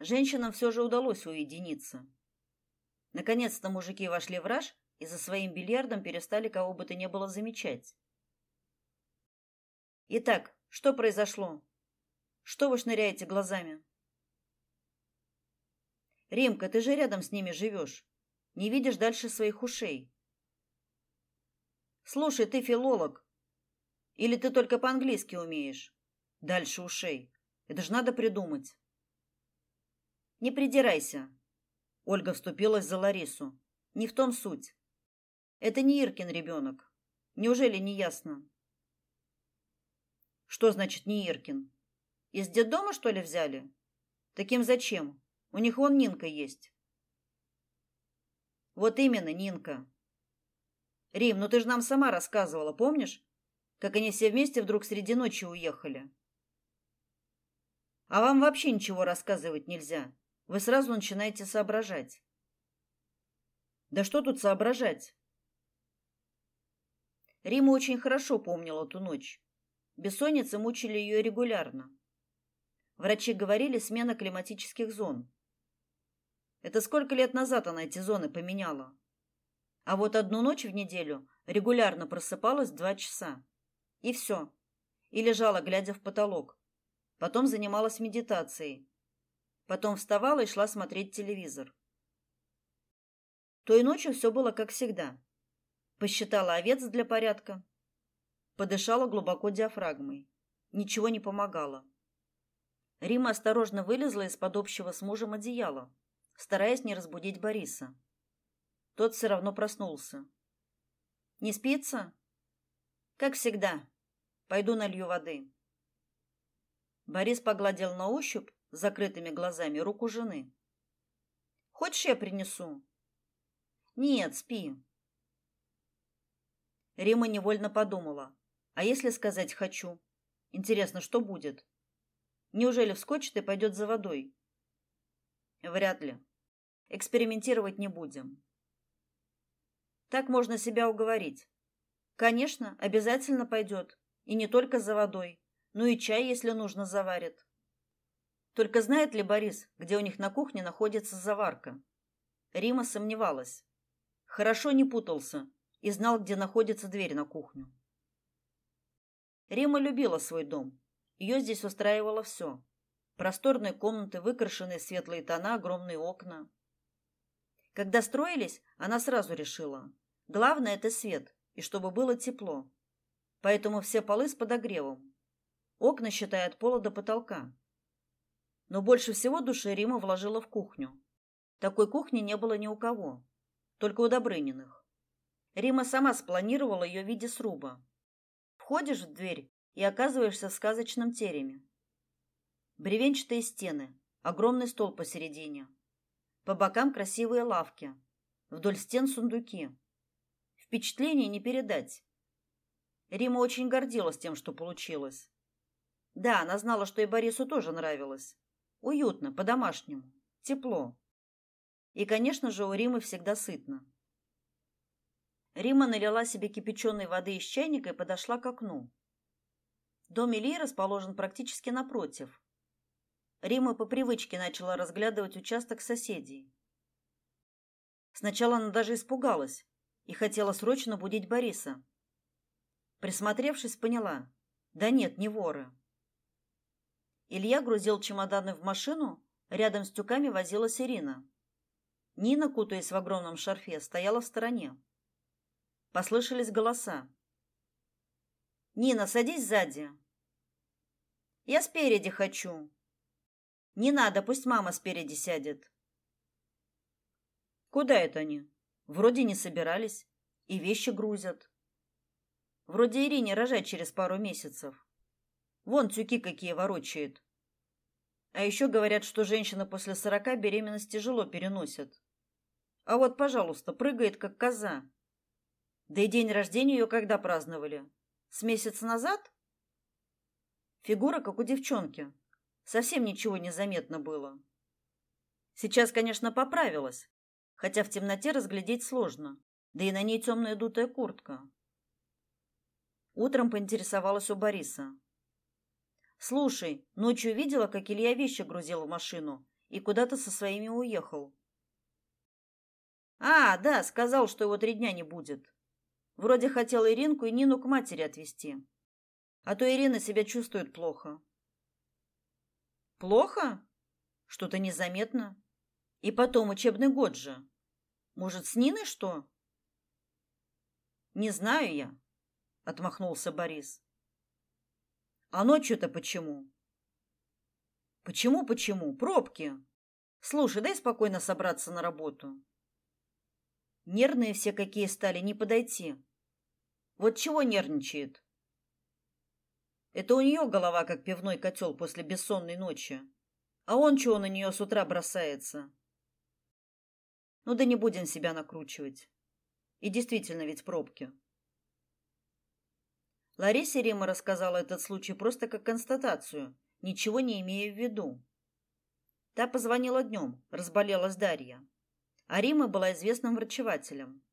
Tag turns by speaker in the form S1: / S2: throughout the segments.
S1: Женщинам все же удалось уединиться. Наконец-то мужики вошли в раж и за своим бильярдом перестали кого бы то ни было замечать. Итак, что произошло? Что вы шныряете глазами? Римка, ты же рядом с ними живешь. Не видишь дальше своих ушей. Слушай, ты филолог. Или ты только по-английски умеешь? Дальше ушей. Это же надо придумать. Не придирайся. Ольга вступилась за Ларису. Не в том суть. Это не Иркин ребенок. Неужели не ясно? Что значит не Иркин? Из детдома, что ли, взяли? Таким зачем? У них вон Нинка есть. Вот именно, Нинка. Рим, ну ты же нам сама рассказывала, помнишь? Как они все вместе вдруг среди ночи уехали. А вам вообще ничего рассказывать нельзя. Вы сразу начинаете соображать. Да что тут соображать? Рима очень хорошо помнила ту ночь. Бессонницы мучили ее регулярно. Врачи говорили смена климатических зон. Это сколько лет назад она эти зоны поменяла? А вот одну ночь в неделю регулярно просыпалась два часа. И все. И лежала, глядя в потолок. Потом занималась медитацией. Потом вставала и шла смотреть телевизор. Той ночью все было как всегда. Посчитала овец для порядка. Подышала глубоко диафрагмой. Ничего не помогало. Рима осторожно вылезла из-под общего с мужем одеяла, стараясь не разбудить Бориса. Тот все равно проснулся. Не спится? Как всегда. Пойду налью воды. Борис погладил на ощупь закрытыми глазами руку жены. Хочешь, я принесу? Нет, спи. Рима невольно подумала: а если сказать хочу? Интересно, что будет? Неужели вскочит и пойдет за водой? Вряд ли. Экспериментировать не будем. Так можно себя уговорить. Конечно, обязательно пойдет. И не только за водой, но и чай, если нужно, заварит. Только знает ли Борис, где у них на кухне находится заварка? Рима сомневалась. Хорошо не путался и знал, где находится дверь на кухню. Рима любила свой дом. Ее здесь устраивало все. Просторные комнаты, выкрашенные светлые тона, огромные окна. Когда строились, она сразу решила: главное это свет, и чтобы было тепло. Поэтому все полы с подогревом. Окна считают пола до потолка. Но больше всего души Рима вложила в кухню. Такой кухни не было ни у кого, только у Добрыниных. Рима сама спланировала ее в виде сруба. Входишь в дверь и оказываешься в сказочном тереме. Бревенчатые стены, огромный стол посередине, по бокам красивые лавки, вдоль стен сундуки. Впечатление не передать. Рима очень гордилась тем, что получилось. Да, она знала, что и Борису тоже нравилось. Уютно, по-домашнему, тепло. И, конечно же, у Римы всегда сытно. Рима налила себе кипяченой воды из чайника и подошла к окну. Дом Ильи расположен практически напротив. Рима по привычке начала разглядывать участок соседей. Сначала она даже испугалась и хотела срочно будить Бориса. Присмотревшись, поняла: да нет, не воры. Илья грузил чемоданы в машину, рядом с тюками возилась Ирина. Нина, кутаясь в огромном шарфе, стояла в стороне. Послышались голоса. Нина, садись сзади. Я спереди хочу. Не надо, пусть мама спереди сядет. Куда это они? Вроде не собирались и вещи грузят. Вроде Ирине рожать через пару месяцев. Вон тюки какие ворочает. А еще говорят, что женщина после сорока беременность тяжело переносит. А вот, пожалуйста, прыгает как коза. Да и день рождения ее когда праздновали? С месяц назад? Фигура как у девчонки. Совсем ничего не заметно было. Сейчас, конечно, поправилась, хотя в темноте разглядеть сложно, да и на ней темная дутая куртка. Утром поинтересовалась у Бориса. Слушай, ночью видела, как Илья вещи грузил в машину и куда-то со своими уехал. А, да, сказал, что его три дня не будет. Вроде хотел Иринку и Нину к матери отвезти. А то Ирина себя чувствует плохо. Плохо? Что-то незаметно. И потом учебный год же. Может, с Ниной что? Не знаю я, отмахнулся Борис. А ночью-то почему? Почему, почему? Пробки. Слушай, дай спокойно собраться на работу. Нервные все какие стали, не подойти. Вот чего нервничает? Это у нее голова как пивной котел после бессонной ночи. А он чего на нее с утра бросается? Ну да не будем себя накручивать. И действительно ведь пробки. Ларисе Рима рассказала этот случай просто как констатацию, ничего не имея в виду. Та позвонила днем, разболелась Дарья. А Рима была известным врачевателем.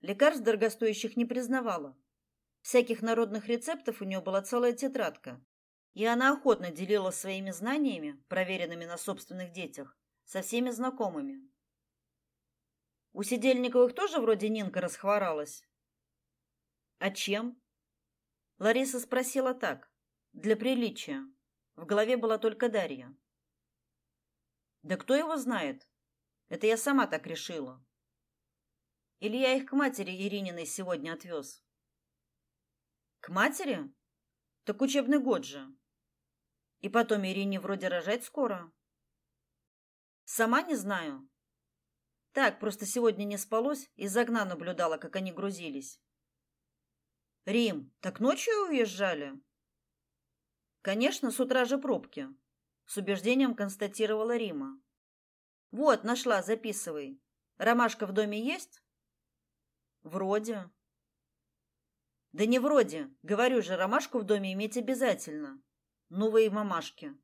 S1: Лекарств дорогостоящих не признавала. Всяких народных рецептов у нее была целая тетрадка, и она охотно делилась своими знаниями, проверенными на собственных детях, со всеми знакомыми. У Сидельниковых тоже вроде Нинка расхворалась. А чем? Лариса спросила так, для приличия. В голове была только Дарья. Да кто его знает? Это я сама так решила. Или я их к матери Ирининой сегодня отвез? К матери? Так учебный год же. И потом Ирине вроде рожать скоро. Сама не знаю. Так, просто сегодня не спалось, из окна наблюдала, как они грузились. Рим, так ночью уезжали? Конечно, с утра же пробки, с убеждением констатировала Рима. Вот, нашла, записывай. Ромашка в доме есть? Вроде. Да не вроде. Говорю же, ромашку в доме иметь обязательно. Ну вы и мамашки.